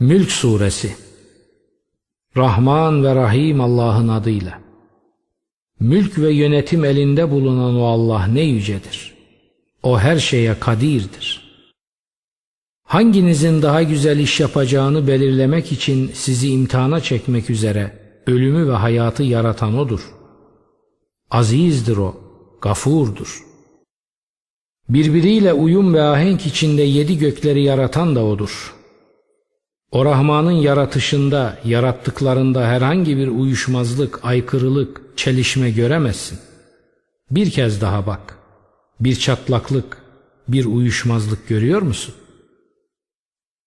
Mülk Suresi Rahman ve Rahim Allah'ın adıyla Mülk ve yönetim elinde bulunan o Allah ne yücedir. O her şeye kadirdir. Hanginizin daha güzel iş yapacağını belirlemek için sizi imtihana çekmek üzere ölümü ve hayatı yaratan O'dur. Azizdir O, gafurdur. Birbiriyle uyum ve ahenk içinde yedi gökleri yaratan da O'dur. O Rahman'ın yaratışında, yarattıklarında herhangi bir uyuşmazlık, aykırılık, çelişme göremezsin. Bir kez daha bak. Bir çatlaklık, bir uyuşmazlık görüyor musun?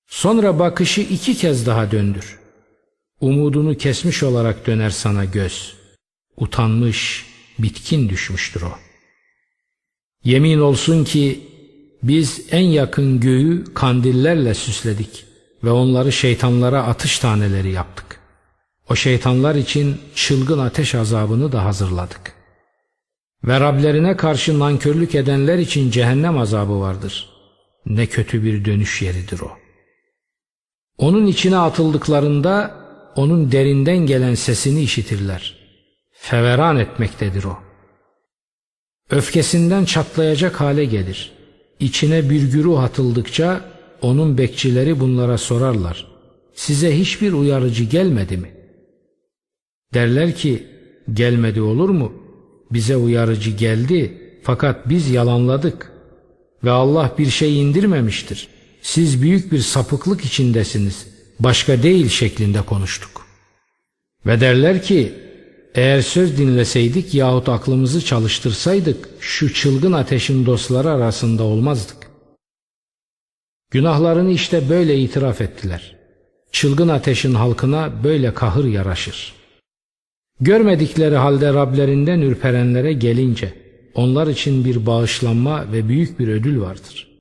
Sonra bakışı iki kez daha döndür. Umudunu kesmiş olarak döner sana göz. Utanmış, bitkin düşmüştür o. Yemin olsun ki biz en yakın göğü kandillerle süsledik ve onları şeytanlara atış taneleri yaptık. O şeytanlar için çılgın ateş azabını da hazırladık. Ve Rablerine karşı nankörlük edenler için cehennem azabı vardır. Ne kötü bir dönüş yeridir o. Onun içine atıldıklarında onun derinden gelen sesini işitirler. Feveran etmektedir o. Öfkesinden çatlayacak hale gelir. İçine bir güruh atıldıkça onun bekçileri bunlara sorarlar. Size hiçbir uyarıcı gelmedi mi? Derler ki gelmedi olur mu? Bize uyarıcı geldi fakat biz yalanladık ve Allah bir şey indirmemiştir. Siz büyük bir sapıklık içindesiniz. Başka değil şeklinde konuştuk. Ve derler ki eğer söz dinleseydik yahut aklımızı çalıştırsaydık şu çılgın ateşin dostları arasında olmazdık. Günahlarını işte böyle itiraf ettiler. Çılgın ateşin halkına böyle kahır yaraşır. Görmedikleri halde Rablerinden ürperenlere gelince onlar için bir bağışlanma ve büyük bir ödül vardır.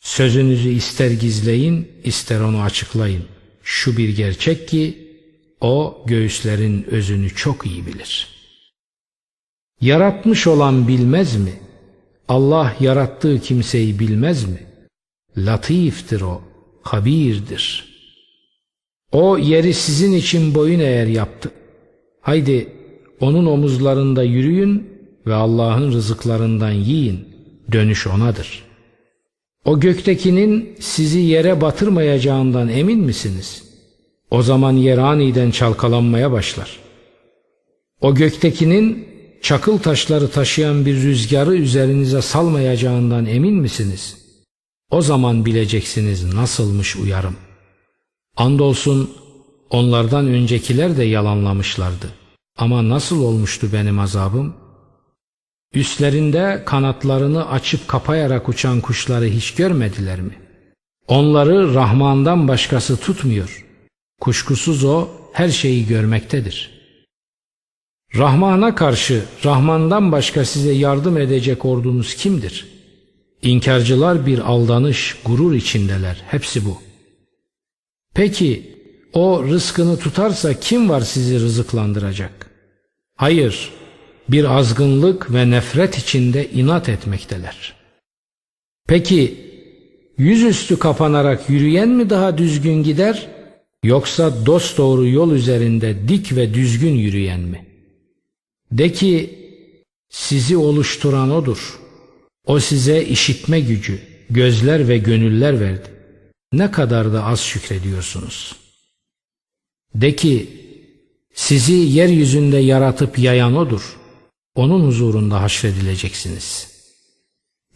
Sözünüzü ister gizleyin ister onu açıklayın. Şu bir gerçek ki o göğüslerin özünü çok iyi bilir. Yaratmış olan bilmez mi? Allah yarattığı kimseyi bilmez mi? Latiftir o, habirdir. O yeri sizin için boyun eğer yaptı. Haydi onun omuzlarında yürüyün ve Allah'ın rızıklarından yiyin. Dönüş onadır. O göktekinin sizi yere batırmayacağından emin misiniz? O zaman yer aniden çalkalanmaya başlar. O göktekinin çakıl taşları taşıyan bir rüzgarı üzerinize salmayacağından emin misiniz?'' O zaman bileceksiniz nasılmış uyarım. Andolsun onlardan öncekiler de yalanlamışlardı. Ama nasıl olmuştu benim azabım? Üstlerinde kanatlarını açıp kapayarak uçan kuşları hiç görmediler mi? Onları Rahman'dan başkası tutmuyor. Kuşkusuz o her şeyi görmektedir. Rahman'a karşı Rahman'dan başka size yardım edecek ordunuz kimdir?'' İnkarcılar bir aldanış, gurur içindeler. Hepsi bu. Peki o rızkını tutarsa kim var sizi rızıklandıracak? Hayır, bir azgınlık ve nefret içinde inat etmekteler. Peki yüzüstü kapanarak yürüyen mi daha düzgün gider yoksa dosdoğru yol üzerinde dik ve düzgün yürüyen mi? De ki sizi oluşturan odur. O size işitme gücü, gözler ve gönüller verdi. Ne kadar da az şükrediyorsunuz. De ki, sizi yeryüzünde yaratıp yayan O'dur. Onun huzurunda haşredileceksiniz.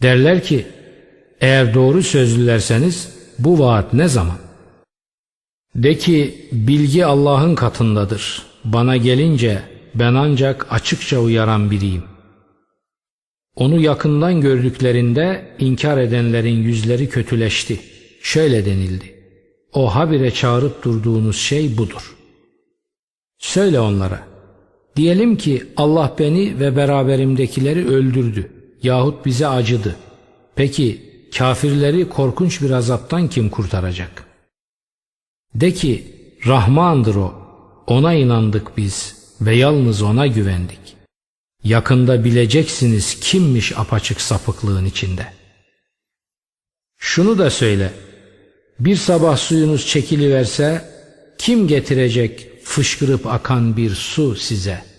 Derler ki, eğer doğru sözlülerseniz bu vaat ne zaman? De ki, bilgi Allah'ın katındadır. Bana gelince ben ancak açıkça uyaran biriyim. Onu yakından gördüklerinde inkar edenlerin yüzleri kötüleşti. Şöyle denildi. O habire çağırıp durduğunuz şey budur. Söyle onlara. Diyelim ki Allah beni ve beraberimdekileri öldürdü yahut bize acıdı. Peki kafirleri korkunç bir azaptan kim kurtaracak? De ki Rahmandır o, ona inandık biz ve yalnız ona güvendik. Yakında bileceksiniz kimmiş apaçık sapıklığın içinde. Şunu da söyle. Bir sabah suyunuz çekiliverse kim getirecek fışkırıp akan bir su size?''